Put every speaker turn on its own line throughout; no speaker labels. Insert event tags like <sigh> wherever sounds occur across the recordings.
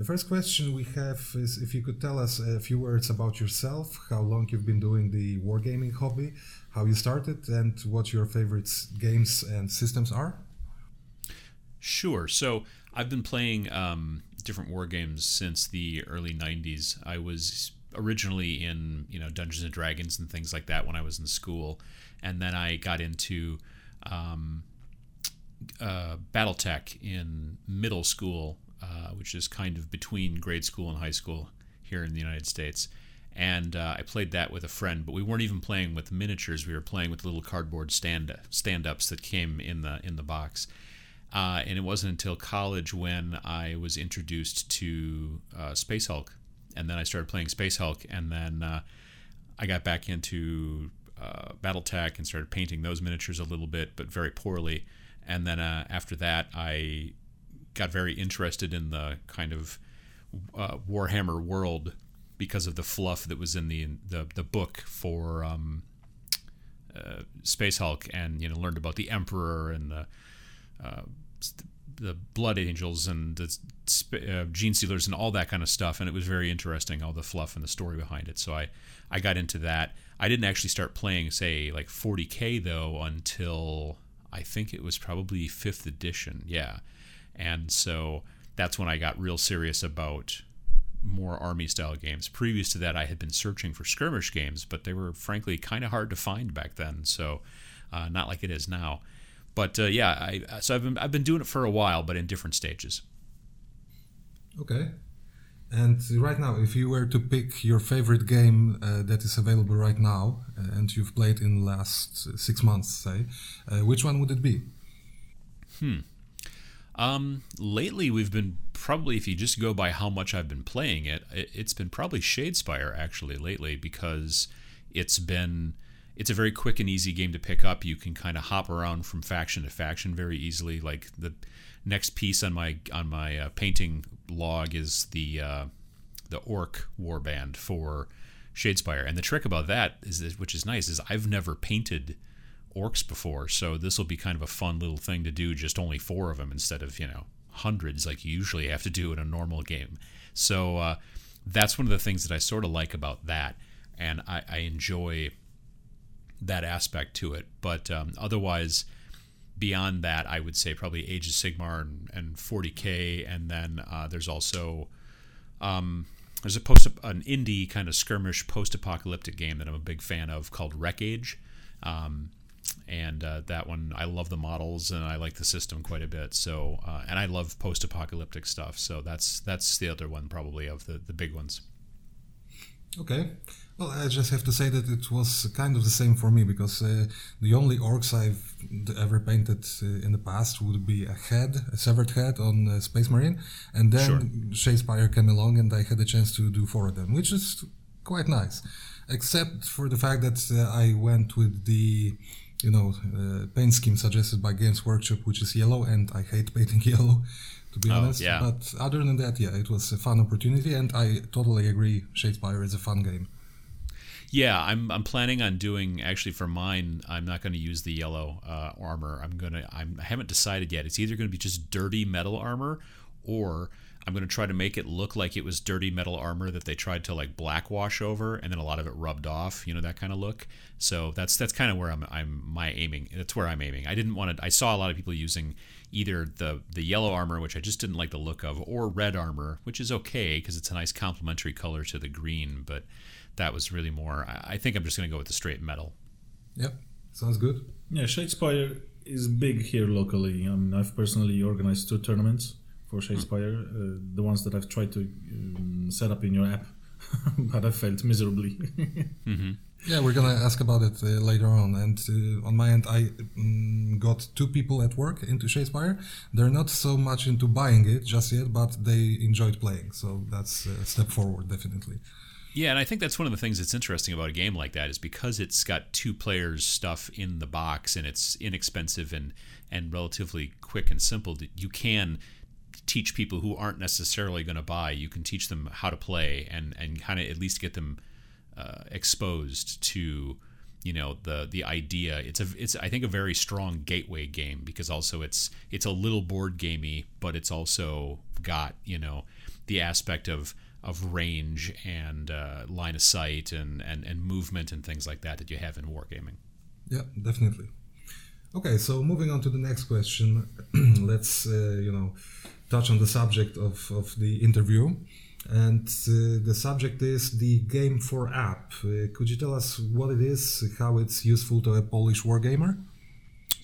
The first question we have is if you could tell us a few words about yourself, how long you've been doing the wargaming hobby, how you started, and what your favorite games and systems are.
Sure. So I've been playing um, different war games since the early '90s. I was originally in you know Dungeons and Dragons and things like that when I was in school, and then I got into um, uh, BattleTech in middle school uh, which is kind of between grade school and high school here in the United States. And uh, I played that with a friend, but we weren't even playing with miniatures. We were playing with little cardboard stand stand ups that came in the in the box. Uh, and it wasn't until college when I was introduced to uh, Space Hulk, and then I started playing Space Hulk, and then uh, I got back into uh, BattleTech and started painting those miniatures a little bit, but very poorly. And then uh, after that, I got very interested in the kind of uh, Warhammer world because of the fluff that was in the the, the book for um, uh, Space Hulk, and you know learned about the Emperor and the uh, the Blood Angels and the uh, Genestealers and all that kind of stuff, and it was very interesting all the fluff and the story behind it. So I I got into that. I didn't actually start playing say like 40k though until I think it was probably fifth edition. Yeah and so that's when I got real serious about more army style games. Previous to that, I had been searching for skirmish games, but they were frankly kind of hard to find back then. So, uh, not like it is now. But uh, yeah, I, so I've been I've been doing it for a while, but in different stages.
Okay. And right now, if you were to pick your favorite game uh, that is available right now, uh, and you've played in the last six months, say, uh, which one would it be?
Hmm. Um, lately, we've been probably, if you just go by how much I've been playing it, it's been probably Shadespire actually lately because it's been it's a very quick and easy game to pick up. You can kind of hop around from faction to faction very easily. Like the next piece on my on my uh, painting log is the uh, the orc warband for Shadespire, and the trick about that is, which is nice, is I've never painted orcs before, so this will be kind of a fun little thing to do. Just only four of them instead of you know hundreds like you usually have to do in a normal game. So uh, that's one of the things that I sort of like about that, and I, I enjoy that aspect to it. But um, otherwise, beyond that, I would say probably Age of Sigmar and, and 40k, and then uh, there's also um, there's a post an indie kind of skirmish post-apocalyptic game that I'm a big fan of called Wreckage. Um, and uh, that one I love the models and I like the system quite a bit. So uh, and I love post-apocalyptic stuff. So that's that's the other one probably of the the big ones.
Okay. Well, I just have to say that it was kind of the same for me because uh, the only orcs I've ever painted uh, in the past would be a head, a severed head on uh, Space Marine, and then sure. Shadespire came along and I had a chance to do four of them, which is quite nice, except for the fact that uh, I went with the you know uh, paint scheme suggested by Games Workshop, which is yellow, and I hate painting <laughs> yellow, to be oh, honest. Yeah. But other than that, yeah, it was a fun opportunity, and I totally agree. Shadespire is a fun game.
Yeah, I'm I'm planning on doing actually for mine. I'm not going to use the yellow uh, armor. I'm gonna I'm, I haven't decided yet. It's either going to be just dirty metal armor, or I'm going to try to make it look like it was dirty metal armor that they tried to like blackwash over, and then a lot of it rubbed off. You know that kind of look. So that's that's kind of where I'm I'm my aiming. That's where I'm aiming. I didn't want to. I saw a lot of people using either the the yellow armor, which I just didn't like the look of, or red armor, which is okay because it's a nice complementary color to the green. But that was really more. I, I think I'm just going to go with the straight metal.
Yep, sounds good.
Yeah, Shadespire is big here locally. I mean, I've personally organized two tournaments for Shadespire, uh, the ones that I've tried to um, set up in your app, <laughs> but I failed miserably. <laughs>
mm-hmm. Yeah, we're gonna ask about it uh, later on. And uh, on my end, I um, got two people at work into Shadespire. They're not so much into buying it just yet, but they enjoyed playing. So that's a step forward, definitely.
Yeah, and I think that's one of the things that's interesting about a game like that is because it's got two players stuff in the box and it's inexpensive and and relatively quick and simple. You can teach people who aren't necessarily going to buy. You can teach them how to play and and kind of at least get them uh, exposed to you know the the idea. It's a it's i think a very strong gateway game because also it's it's a little board gamey but it's also got you know the aspect of of range and uh, line of sight and, and and movement and things like that that you have in wargaming.
Yeah definitely. Okay so moving on to the next question. <clears throat> Let's uh, you know touch on the subject of, of the interview and uh, the subject is the Game for app. Uh, could you tell us what it is, how it's useful to a Polish wargamer?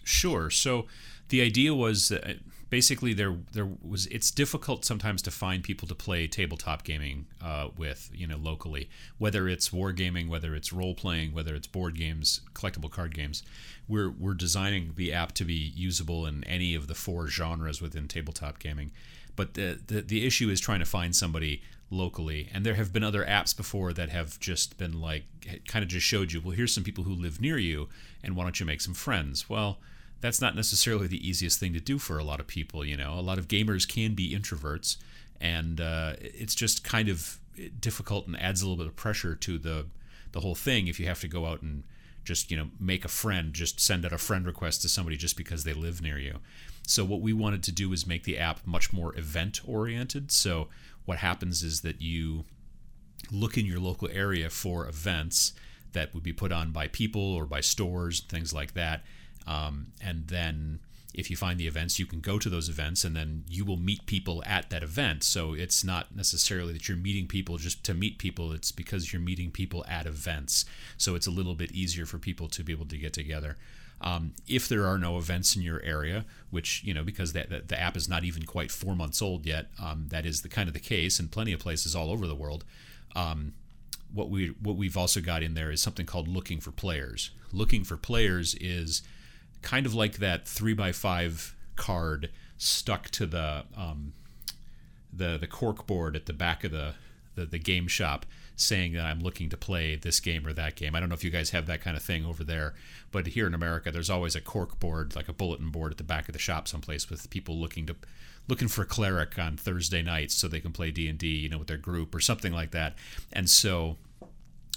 Sure. So the idea was that basically there there was it's difficult sometimes to find people to play tabletop gaming uh, with you know locally whether it's wargaming whether it's role playing whether it's board games collectible card games we're we're designing the app to be usable in any of the four genres within tabletop gaming but the, the, the issue is trying to find somebody locally. And there have been other apps before that have just been like, kind of just showed you, well, here's some people who live near you, and why don't you make some friends? Well, that's not necessarily the easiest thing to do for a lot of people. You know, a lot of gamers can be introverts, and uh, it's just kind of difficult and adds a little bit of pressure to the the whole thing if you have to go out and just you know make a friend just send out a friend request to somebody just because they live near you so what we wanted to do is make the app much more event oriented. So what happens is that you look in your local area for events that would be put on by people or by stores, things like that. Um, and then if you find the events, you can go to those events and then you will meet people at that event. So it's not necessarily that you're meeting people just to meet people, it's because you're meeting people at events. So it's a little bit easier for people to be able to get together. Um, if there are no events in your area, which you know because that, that the app is not even quite four months old yet, um, that is the kind of the case in plenty of places all over the world. Um, what we what we've also got in there is something called looking for players. Looking for players is kind of like that three by five card stuck to the um, the the cork board at the back of the, the the game shop saying that I'm looking to play this game or that game. I don't know if you guys have that kind of thing over there, but here in America, there's always a cork board, like a bulletin board at the back of the shop someplace with people looking to looking for a cleric on Thursday nights so they can play D&D, you know, with their group or something like that. And so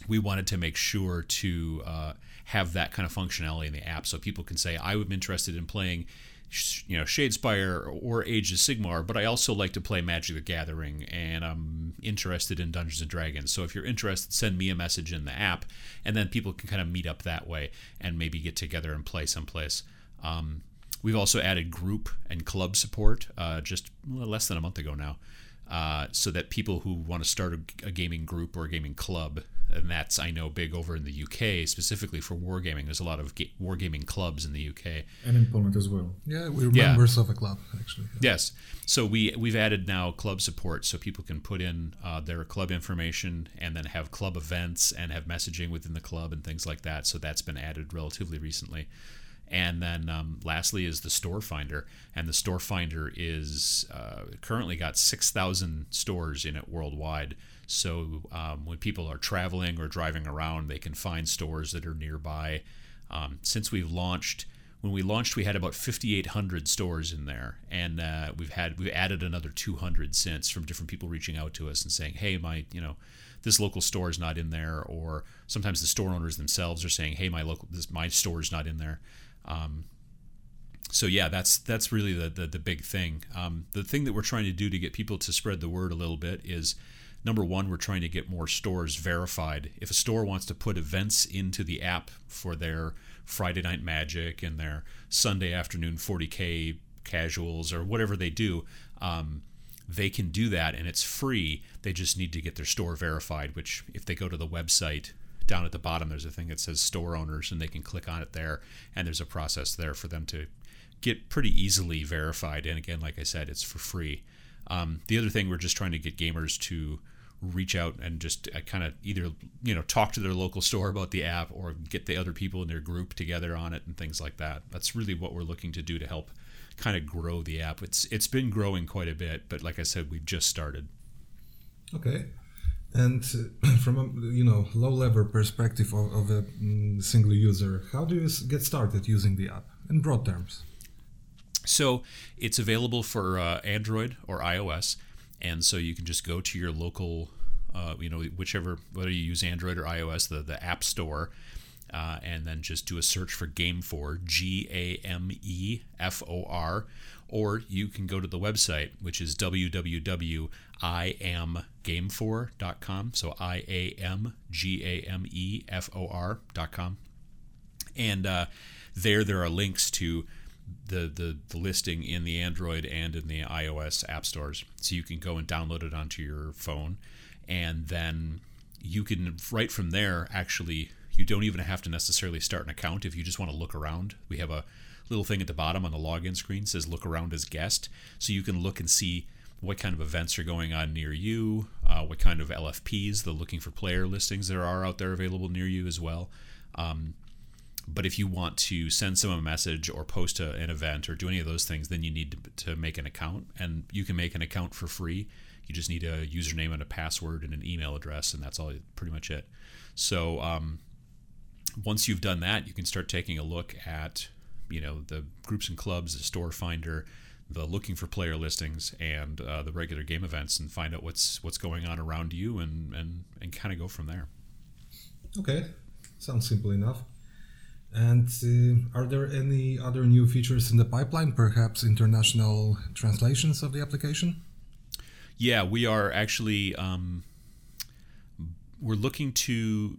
we wanted to make sure to uh, have that kind of functionality in the app so people can say, I'm interested in playing you know Shadespire or Age of Sigmar, but I also like to play Magic the Gathering and I'm interested in Dungeons and Dragons. So if you're interested, send me a message in the app, and then people can kind of meet up that way and maybe get together and play someplace. Um, we've also added group and club support uh, just less than a month ago now, uh, so that people who want to start a, a gaming group or a gaming club and that's I know big over in the UK specifically for wargaming. There's a lot of ga- wargaming clubs in the UK
and in Poland as well.
Yeah, we're yeah. members of a club actually.
Yeah. Yes, so we we've added now club support, so people can put in uh, their club information and then have club events and have messaging within the club and things like that. So that's been added relatively recently. And then um, lastly is the store finder, and the store finder is uh, currently got six thousand stores in it worldwide. So um, when people are traveling or driving around, they can find stores that are nearby. Um, since we've launched, when we launched, we had about 5,800 stores in there, and uh, we've had we've added another 200 since from different people reaching out to us and saying, "Hey, my you know." this local store is not in there or sometimes the store owners themselves are saying hey my local this my store is not in there um, so yeah that's that's really the the, the big thing um, the thing that we're trying to do to get people to spread the word a little bit is number one, we're trying to get more stores verified. If a store wants to put events into the app for their Friday Night Magic and their Sunday afternoon 40K casuals or whatever they do, um, they can do that and it's free. They just need to get their store verified, which, if they go to the website, down at the bottom, there's a thing that says store owners, and they can click on it there. And there's a process there for them to get pretty easily verified. And again, like I said, it's for free. Um, the other thing we're just trying to get gamers to reach out and just uh, kind of either you know talk to their local <laughs> store about the app or get the other people in their group together on it and things like that. That's really what we're looking to do to help kind of grow the app. It's it's been growing quite a bit, but like I said, we've just started.
Okay. And <clears throat> from a you know low level perspective of, of a mm, single user, how do you get started using the app in broad terms?
So it's available for uh, Android or iOS, and so you can just go to your local, uh, you know, whichever whether you use Android or iOS, the the App Store. uh, and then just do a search for Game For, G A M E F O R, or you can go to the website, which is www.iamgamefor.com. So I A M G A M E F O R.com. And uh, there, there are links to the, the, the listing in the Android and in the iOS app stores. So you can go and download it onto your phone. And then you can, right from there, actually, you don't even have to necessarily start an account if you just want to look around. We have a little thing at the bottom on the login screen says look around as guest. So you can look and see what kind of events are going on near you, uh, what kind of LFPs, the looking for player listings there are out there available near you as well. Um, but if you want to send someone a message or post a, an event or do any of those things, then you need to, to make an account. And you can make an account for free. You just need a username and a password and an email address, and that's all pretty much it. So um, once you've done that, you can start taking a look at you know the groups and clubs, the store finder, the looking for player listings, and uh, the regular game events, and find out what's what's going on around you, and and and kind of go from there.
Okay, sounds simple enough. And uh, are there any other new features in the pipeline? Perhaps international translations of the application?
Yeah, we are actually um, we're looking to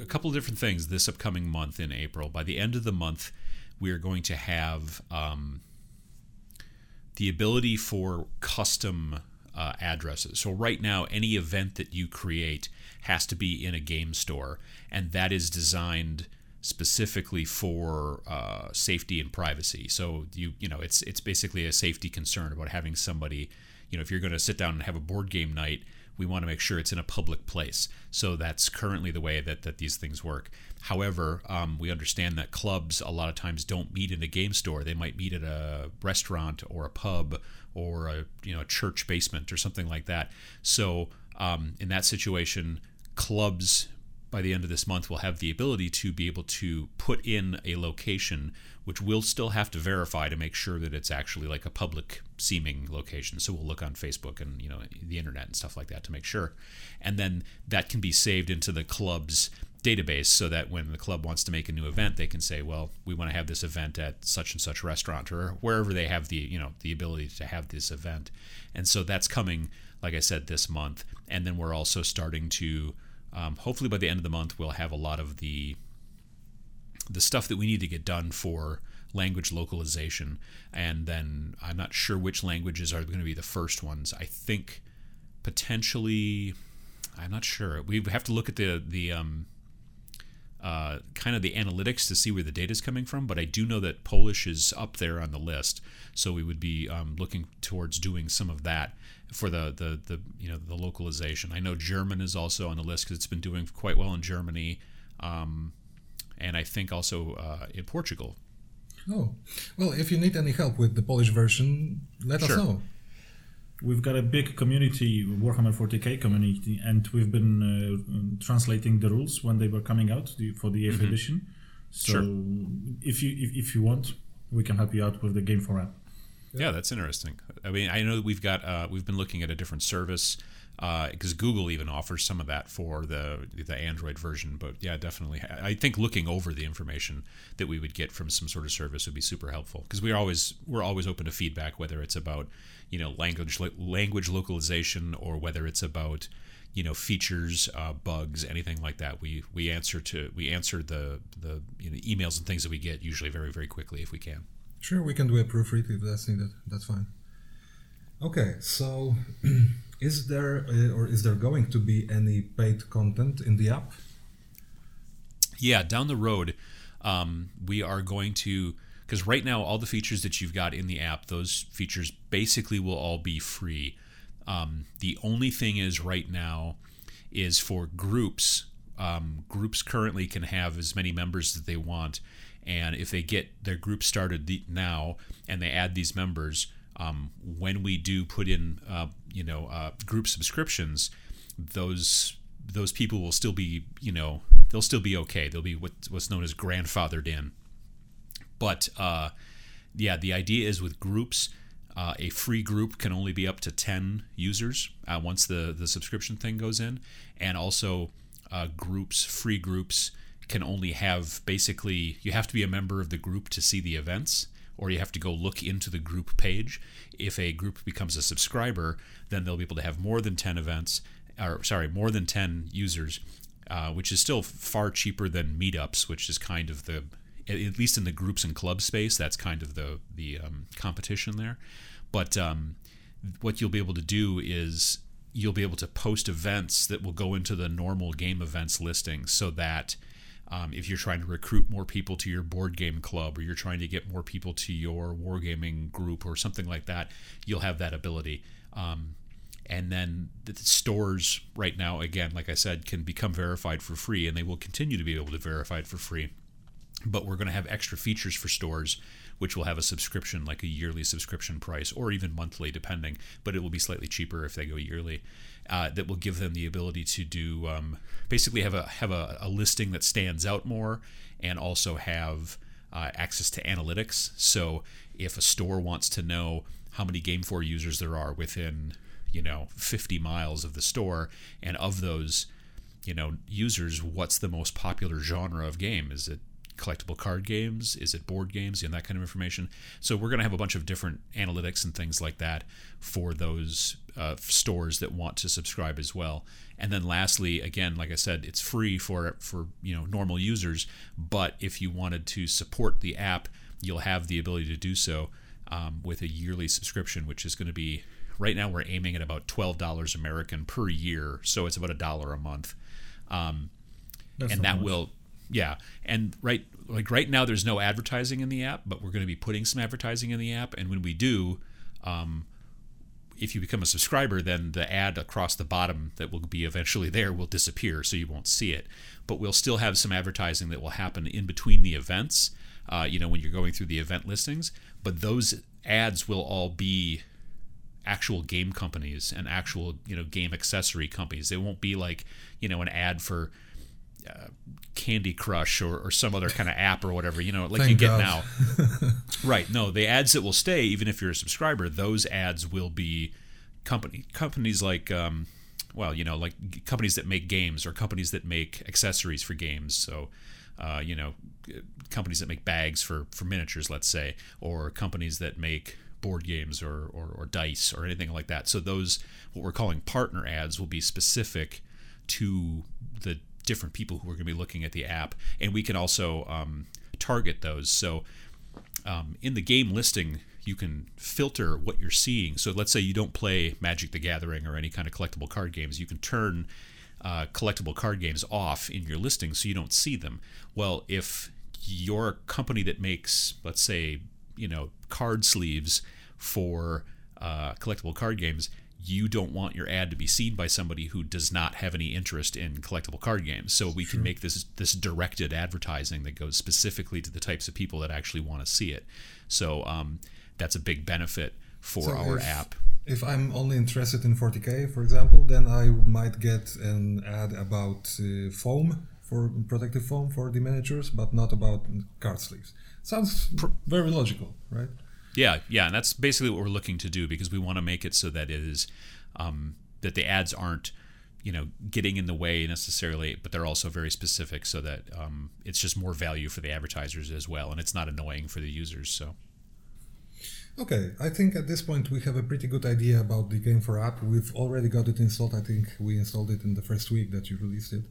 a couple of different things this upcoming month in April. By the end of the month, we are going to have um, the ability for custom uh, addresses. So, right now, any event that you create has to be in a game store, and that is designed specifically for uh, safety and privacy. So you you know it's it's basically a safety concern about having somebody you know if you're going to sit down and have a board game night we want to make sure it's in a public place. So that's currently the way that, that these things work. However, um, we understand that clubs a lot of times don't meet in a game store. They might meet at a restaurant or a pub or a you know a church basement or something like that. So um, in that situation, clubs by the end of this month we'll have the ability to be able to put in a location which we'll still have to verify to make sure that it's actually like a public seeming location. So we'll look on facebook and you know the internet and stuff like that to make sure. And then that can be saved into the club's database so that when the club wants to make a new event they can say well we want to have this event at such and such restaurant or wherever they have the you know the ability to have this event. And so that's coming like i said this month. And then we're also starting to um, hopefully, by the end of the month, we'll have a lot of the the stuff that we need to get done for language localization. And then I'm not sure which languages are going to be the first ones. I think potentially, I'm not sure. We have to look at the the um, uh, kind of the analytics to see where the data is coming from. But I do know that Polish is up there on the list, so we would be um, looking towards doing some of that for the, the the you know the localization. I know German is also on the list because it's been doing quite well in Germany, um, and I think also uh, in Portugal.
Oh, well, if you need any help with the Polish version, let sure. us know.
We've got a big community, Warhammer 40k community, and we've been uh, translating the rules when they were coming out for the 8th mm-hmm. edition. So sure. if you if, if you want, we can help you out with the game for app.
Yeah, that's interesting. I mean, I know that we've got uh, we've been looking at a different service because uh, Google even offers some of that for the the Android version. But yeah, definitely, I think looking over the information that we would get from some sort of service would be super helpful because we're always we're always open to feedback, whether it's about you know language language localization or whether it's about you know features uh, bugs anything like that we we answer to we answer the the you know, emails and things that we get usually very very quickly if we can
Sure, we can do a proofread if that's needed. That's fine. Okay, so <clears throat> is there uh, or is there going to be any paid content in the app?
Yeah, down the road, um, we are going to because right now all the features that you've got in the app, those features basically will all be free. Um, the only thing is right now is for groups. Um, groups currently can have as many members as they want and if they get their group started now and they add these members, um, when we do put in, uh, you know, uh, group subscriptions, those those people will still be, you know, they'll still be okay. They'll be what, what's known as grandfathered in. But uh, yeah, the idea is with groups, uh, a free group can only be up to 10 users uh, once the, the subscription thing goes in. And also, uh, groups, free groups, can only have basically you have to be a member of the group to see the events or you have to go look into the group page. If a group becomes a subscriber, then they'll be able to have more than 10 events, or sorry, more than 10 users, uh, which is still far cheaper than meetups, which is kind of the, at least in the groups and club space, that's kind of the, the um, competition there. But um, what you'll be able to do is you'll be able to post events that will go into the normal game events listing so that um, if you're trying to recruit more people to your board game club or you're trying to get more people to your wargaming group or something like that, you'll have that ability. Um, and then the stores right now, again, like I said, can become verified for free, and they will continue to be able to verify it for free. But we're going to have extra features for stores, which will have a subscription, like a yearly subscription price, or even monthly, depending. But it will be slightly cheaper if they go yearly uh, that will give them the ability to do um, basically have a have a, a, listing that stands out more and also have uh, access to analytics. So if a store wants to know how many Game4 users there are within you know 50 miles of the store, and of those you know users, what's the most popular genre of game? Is it collectible card games? Is it board games? And that kind of information. So we're going to have a bunch of different analytics and things like that for those uh, stores that want to subscribe as well. And then lastly, again, like I said, it's free for for you know normal users. But if you wanted to support the app, you'll have the ability to do so um, with a yearly subscription, which is going to be right now we're aiming at about twelve dollars American per year, so it's about a dollar a month. Um, and that much. will yeah. And right like right now there's no advertising in the app but we're going to be putting some advertising in the app. And when we do um, if you become a subscriber then the ad across the bottom that will be eventually there will disappear so you won't see it. But we'll still have some advertising that will happen in between the events uh, you know when you're going through the event listings. But those ads will all be actual game companies and actual you know game accessory companies. They won't be like you know an ad for uh, Candy Crush or, or some other kind of app or whatever, you know, like Thank you get God. now. <laughs> right. No, the ads that will stay, even if you're a subscriber, those ads will be company companies like, um, well, you know, like companies that make games or companies that make accessories for games. So, uh, you know, companies that make bags for for miniatures, let's say, or companies that make board games or, or, or dice or anything like that. So those what we're calling partner ads will be specific to the different people who are going to be looking at the app, and we can also um, target those. So um, in the game listing, you can filter what you're seeing. So let's say you don't play Magic the Gathering or any kind of collectible card games, you can turn uh, collectible card games off in your listing so you don't see them. Well, if you're a company that makes, let's say, you know, card sleeves for uh, collectible card games, you don't want your ad to be seen by somebody who does not have any interest in collectible card games. So we can make this this directed advertising that goes specifically to the types of people that actually want to see it. So um, that's a big benefit for so our
if,
app.
If I'm only interested in 40k, for example, then I might get an ad about uh, foam for protective foam for the miniatures, but not about card sleeves. Sounds very logical, right?
Yeah, yeah, and that's basically what we're looking to do because we want to make it so that it is um, that the ads aren't you know getting in the way necessarily, but they're also very specific so that um, it's just more value for the advertisers as well, and it's not annoying for the users. So.
Okay, I think at this point we have a pretty good idea about the game for app. We've already got it installed. I think we installed it in the first week that you released it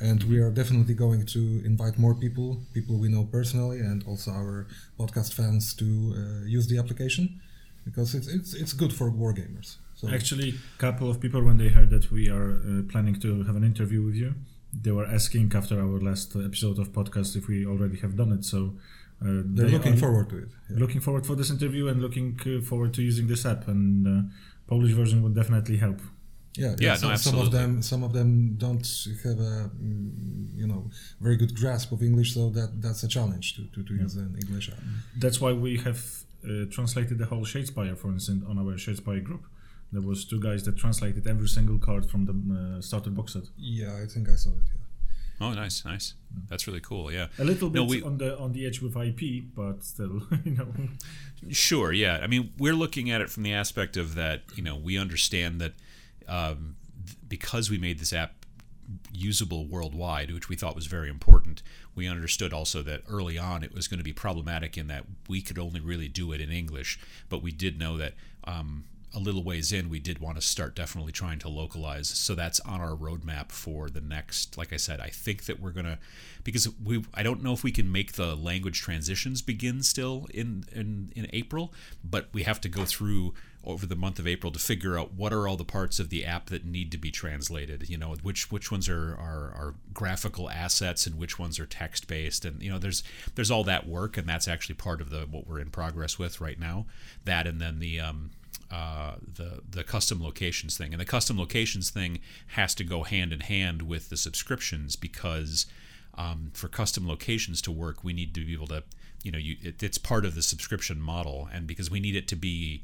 and we are definitely going to invite more people, people we know personally, and also our podcast fans to uh, use the application because it's it's it's good for wargamers.
So actually, a couple of people when they heard that we are uh, planning to have an interview with you, they were asking after our last episode of podcast if we already have done it. So.
Uh, They're they looking forward to it.
Yeah. Looking forward for this interview and looking uh, forward to using this app, and uh, Polish version would definitely help.
Yeah, yeah, some, no, some of them some of them don't have a mm, you know very good grasp of English, so that that's a challenge to, to, to yeah. use an English app.
That's why we have uh, translated the whole Shadespire, for instance, on our Shadespire group. There was two guys that translated every single card from the uh, starter box set.
Yeah, I think I saw it. Yeah.
Oh, nice, nice. That's really cool. Yeah,
a little bit no, we, on the on the edge with IP, but still, <laughs> you know.
Sure. Yeah. I mean, we're looking at it from the aspect of that. You know, we understand that um, because we made this app usable worldwide, which we thought was very important. We understood also that early on it was going to be problematic in that we could only really do it in English, but we did know that um, a little ways in, we did want to start definitely trying to localize. So that's on our roadmap for the next. Like I said, I think that we're gonna because we. I don't know if we can make the language transitions begin still in in in April, but we have to go through over the month of April to figure out what are all the parts of the app that need to be translated. You know, which which ones are are, are graphical assets and which ones are text based, and you know, there's there's all that work, and that's actually part of the what we're in progress with right now. That and then the um, uh, the the custom locations thing, and the custom locations thing has to go hand in hand with the subscriptions because um, for custom locations to work, we need to be able to, you know, you, it, it's part of the subscription model, and because we need it to be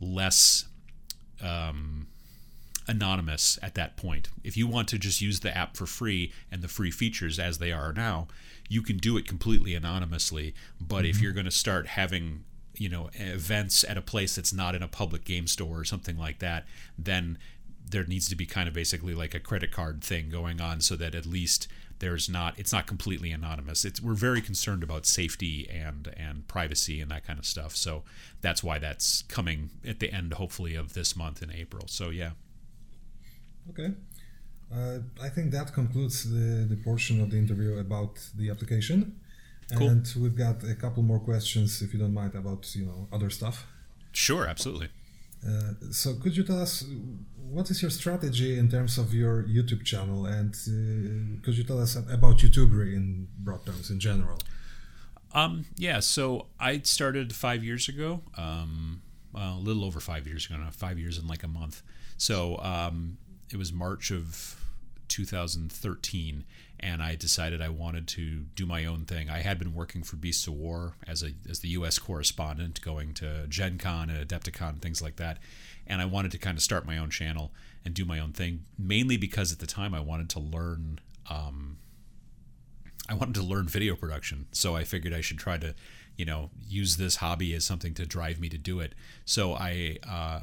less um, anonymous at that point. If you want to just use the app for free and the free features as they are now, you can do it completely anonymously. But mm-hmm. if you're going to start having you know events at a place that's not in a public game store or something like that then there needs to be kind of basically like a credit card thing going on so that at least there's not it's not completely anonymous it's we're very concerned about safety and and privacy and that kind of stuff so that's why that's coming at the end hopefully of this month in april so yeah
okay uh, i think that concludes the, the portion of the interview about the application Cool. And we've got a couple more questions, if you don't mind, about you know other stuff.
Sure, absolutely.
Uh, so, could you tell us what is your strategy in terms of your YouTube channel, and uh, could you tell us about YouTubery in broad terms in general?
Um, yeah, so I started five years ago, um, well, a little over five years ago, five years in like a month. So um, it was March of 2013, and I decided I wanted to do my own thing. I had been working for Beasts of War as a as the U.S. correspondent, going to Gen Con and Adepticon, things like that, and I wanted to kind of start my own channel and do my own thing, mainly because at the time I wanted to learn. Um, I wanted to learn video production, so I figured I should try to, you know, use this hobby as something to drive me to do it. So I, uh,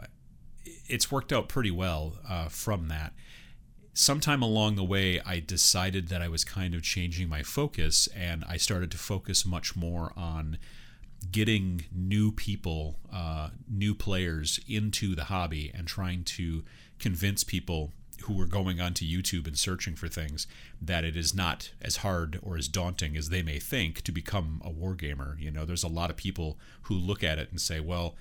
it's worked out pretty well uh, from that sometime along the way, I decided that I was kind of changing my focus, and I started to focus much more on getting new people, uh, new players into the hobby, and trying to convince people who were going onto YouTube and searching for things that it is not as hard or as daunting as they may think to become a wargamer. You know, there's a lot of people who look at it and say, well,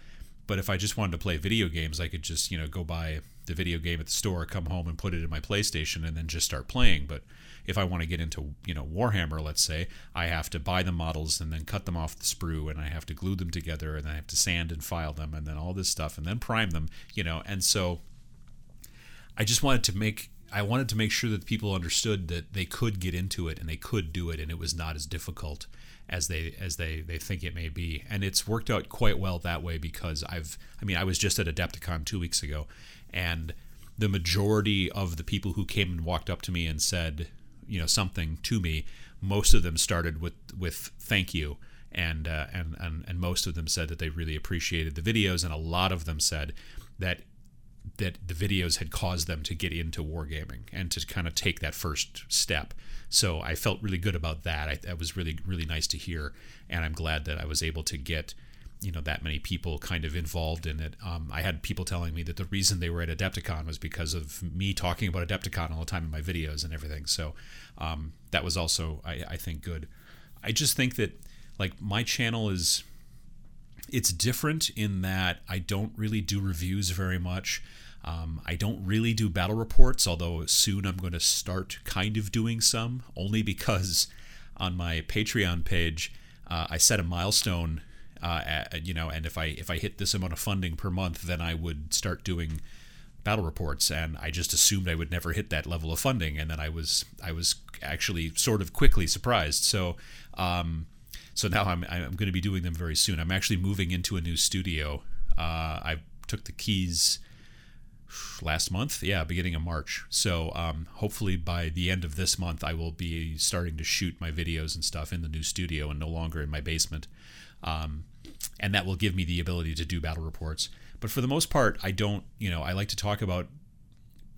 but if I just wanted to play video games, I could just, you know, go buy the video game at the store, come home and put it in my PlayStation and then just start playing. But if I want to get into, you know, Warhammer, let's say, I have to buy the models and then cut them off the sprue and I have to glue them together and I have to sand and file them and then all this stuff and then prime them, you know. And so I just wanted to make I wanted to make sure that people understood that they could get into it and they could do it and it was not as difficult as they as they they think it may be. And it's worked out quite well that way because I've I mean I was just at Adepticon 2 weeks ago and the majority of the people who came and walked up to me and said, you know, something to me, most of them started with with thank you. And, uh, and and and most of them said that they really appreciated the videos, and a lot of them said that that the videos had caused them to get into wargaming and to kind of take that first step. So I felt really good about that. I, that was really really nice to hear, and I'm glad that I was able to get you know that many people kind of involved in it. Um, I had people telling me that the reason they were at Adepticon was because of me talking about Adepticon all the time in my videos and everything. So um, that was also I, I think good. I just think that like my channel is it's different in that I don't really do reviews very much. Um, I don't really do battle reports, although soon I'm going to start kind of doing some, only because <laughs> on my Patreon page, uh, I set a milestone, uh, at, you know, and if I if I hit this amount of funding per month, then I would start doing battle reports, and I just assumed I would never hit that level of funding, and then I was I was actually sort of quickly surprised. So. Um, so now I'm, I'm going to be doing them very soon. I'm actually moving into a new studio. Uh, I took the keys last month yeah beginning of march so um, hopefully by the end of this month i will be starting to shoot my videos and stuff in the new studio and no longer in my basement um, and that will give me the ability to do battle reports but for the most part i don't you know i like to talk about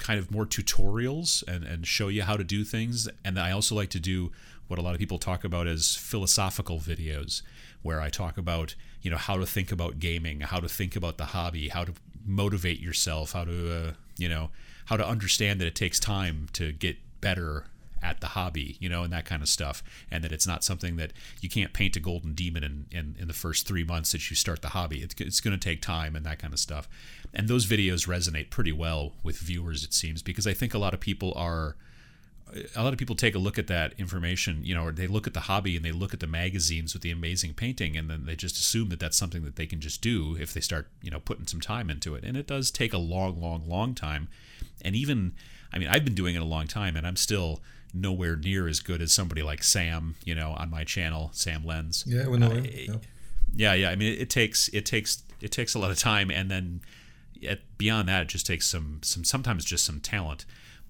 kind of more tutorials and, and show you how to do things. And I also like to do what a lot of people talk about as philosophical videos, where I talk about you know how to think about gaming, how to think about the hobby, how to motivate yourself, how to uh, you know how to understand that it takes time to get better at the hobby, you know, and that kind of stuff. And that it's not something that you can't paint a golden demon in, in, in the first three months that you start the hobby. It's, it's going to take time and that kind of stuff. And those videos resonate pretty well with viewers, it seems, because I think a lot of people are. A lot of people take a look at that information, you know, or they look at the hobby and they look at the magazines with the amazing painting, and then they just assume that that's something that they can just do if they start, you know, putting some time into it. And it does take a long, long, long time. And even, I mean, I've been doing it a long time, and I'm still nowhere near as good as somebody like Sam, you know, on my channel, Sam Lenz.
Yeah, we know
uh,
him.
Yeah, yeah. I mean, it, it, takes it takes it takes a lot of time, and then at, beyond that, it just takes some some sometimes just some talent.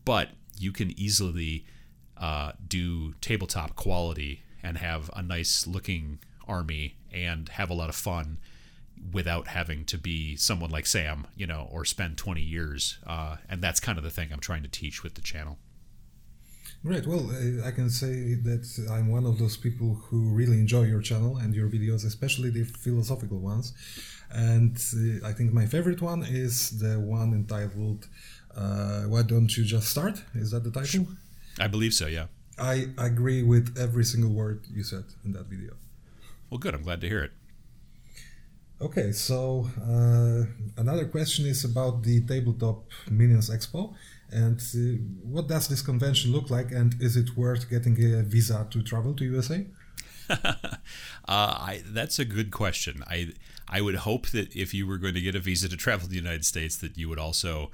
But you can easily uh, do tabletop quality and have a nice looking army and have a lot of fun without having to be someone like Sam, you know, or spend 20 years. Uh, and that's kind of the thing I'm trying to teach with the channel.
Great. Well, I can say that I'm one of those people who really enjoy your channel and your videos, especially the philosophical ones. And uh, I think my favorite one is the one entitled uh, "Why Don't You Just Start?" Is that the title?
I believe so. Yeah.
I agree with every single word you said in that video.
Well, good. I'm glad to hear it.
Okay, so uh, another question is about the Tabletop Minions Expo. And uh, what does this convention look like? And is it worth getting a visa to travel to USA? <laughs>
uh, I, that's a good question. I I would hope that if you were going to get a visa to travel to the United States, that you would also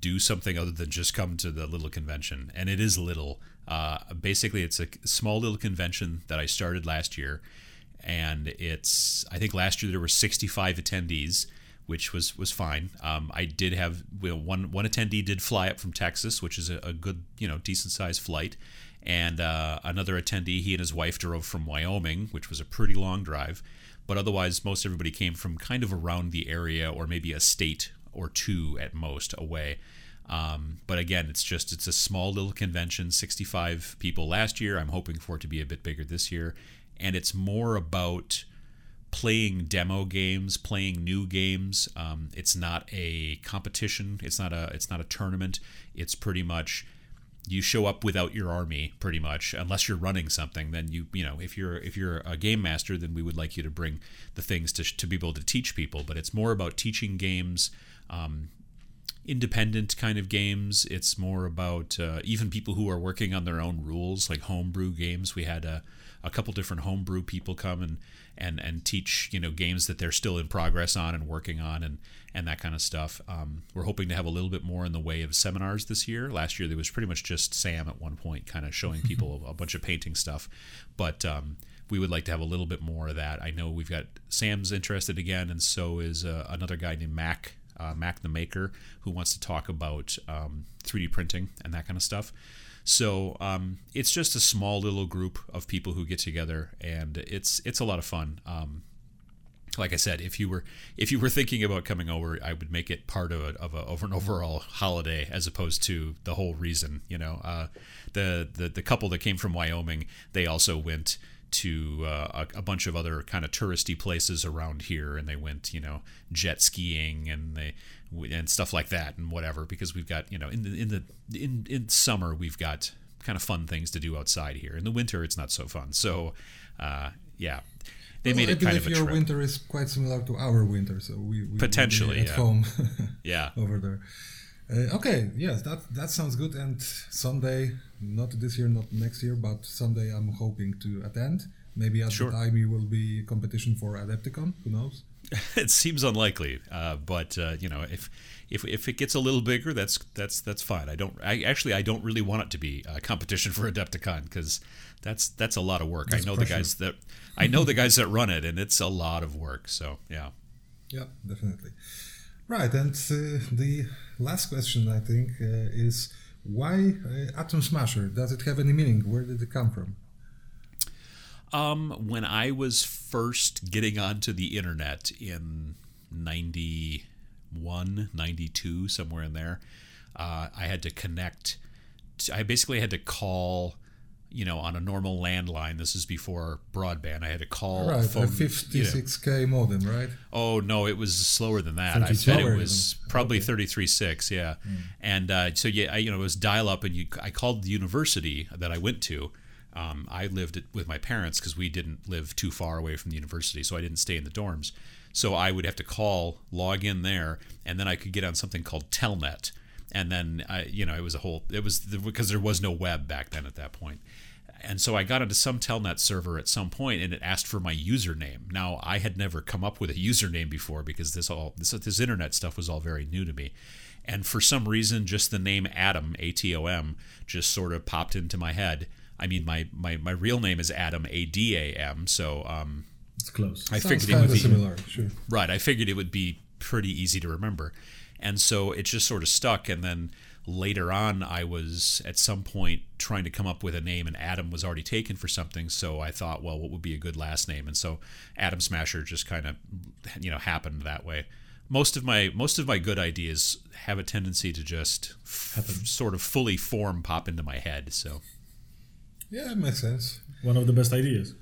do something other than just come to the little convention. And it is little. Uh, basically, it's a small little convention that I started last year, and it's I think last year there were 65 attendees which was was fine. Um, I did have one one attendee did fly up from Texas, which is a, a good you know decent sized flight, and uh, another attendee he and his wife drove from Wyoming, which was a pretty long drive. But otherwise, most everybody came from kind of around the area, or maybe a state or two at most away. Um, but again, it's just it's a small little convention, 65 people last year. I'm hoping for it to be a bit bigger this year, and it's more about playing demo games, playing new games. Um, it's not a competition. It's not a it's not a tournament. It's pretty much you show up without your army pretty much unless you're running something then you you know if you're if you're a game master then we would like you to bring the things to, to be able to teach people but it's more about teaching games um, independent kind of games it's more about uh, even people who are working on their own rules like homebrew games we had a, a couple different homebrew people come and and and teach you know games that they're still in progress on and working on and and that kind of stuff. Um, we're hoping to have a little bit more in the way of seminars this year. Last year there was pretty much just Sam at one point, kind of showing people a bunch of painting stuff, but um, we would like to have a little bit more of that. I know we've got Sam's interested again, and so is uh, another guy named Mac. Uh, Mac the Maker, who wants to talk about um, 3D printing and that kind of stuff. So um, it's just a small little group of people who get together, and it's it's a lot of fun. Um, like I said, if you were if you were thinking about coming over, I would make it part of, a, of, a, of an overall holiday as opposed to the whole reason. You know, uh, the, the the couple that came from Wyoming, they also went to uh, a, a, bunch of other kind of touristy places around here, and they went, you know, jet skiing and they and stuff like that and whatever. Because we've got, you know, in the in the in in summer we've got kind of fun things to do outside here. In the winter, it's not so fun. So, uh, yeah, they
well,
made it
I
kind of a
your
trip.
winter is quite similar to our winter, so we, we
potentially
at
yeah.
home, <laughs>
yeah, <laughs>
over there. Uh, okay, yes, that that sounds good. And someday, not this year, not next year, but someday, I'm hoping to attend. Maybe at
sure.
the time, it will be competition for Adepticon. Who knows? <laughs>
it seems unlikely, uh, but uh, you know, if if if it gets a little bigger, that's that's that's fine. I don't. I actually I don't really want it to be a competition <laughs> for Adepticon because that's that's a lot of work.
That's
I know
pressure.
the guys that <laughs> I know the guys that run it, and it's a lot of work. So yeah.
Yeah, definitely. Right, and uh, the last question I think uh, is why uh, Atom Smasher? Does it have any meaning? Where did it come from?
Um, when I was first getting onto the internet in 91, 92, somewhere in there, uh, I had to connect. I basically had to call, you know, on a normal landline. This is before broadband. I had to call
Right,
phone.
a
you know-
56k modem, right?
Oh no, it was slower than that. I
32?
bet it was probably thirty three six. Yeah, and uh, so yeah, I, you know, it was dial up, and you. I called the university that I went to. Um, I lived it with my parents because we didn't live too far away from the university, so I didn't stay in the dorms. So I would have to call, log in there, and then I could get on something called Telnet, and then I, you know, it was a whole. It was because there was no web back then at that point and so I got onto some Telnet server at some point, and it asked for my username. Now I had never come up with a username before because this all this this internet stuff was all very new to me, and for some reason, just the name Atom A T O M just sort of popped into my head. I mean, my my, my real name is Adam A D A M, so um,
It's close.
I
Sounds
figured it would be
similar, sure.
Right. I figured it would be pretty easy to remember. And so it just sort of stuck. And then later on, I was at some point trying to come up with a name, and Atom was already taken for something. So I thought, well, what would be a good last name? And so Atom Smasher just kind of, you know, happened that way. Most of my most of my good ideas have a tendency to just f- sort of fully form pop into my head. So
Yeah, it makes sense.
One of the best ideas.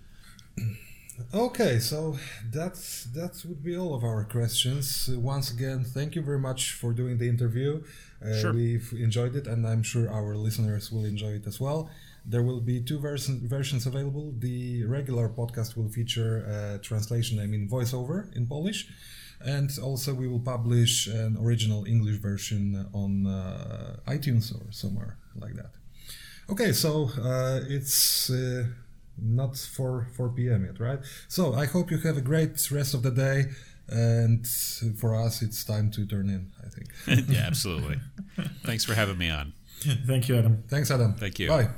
Okay, so that's that would be all of our questions. Uh, once again, thank you very much for doing the interview. Uh,
Sure.
We've enjoyed it, and I'm sure our listeners will enjoy it as well. There will be two version, versions available. The regular podcast will feature a translation, I mean voiceover in Polish, and also we will publish an original English version on uh, iTunes or somewhere like that. Okay, so uh, it's uh, not 4 4 p.m. yet, right? So I hope you have a great rest of the day, and for us, it's time to turn in. I think. <laughs>
yeah, absolutely. Thanks for having me on.
Thank you, Adam.
Thanks, Adam.
Thank you.
Bye.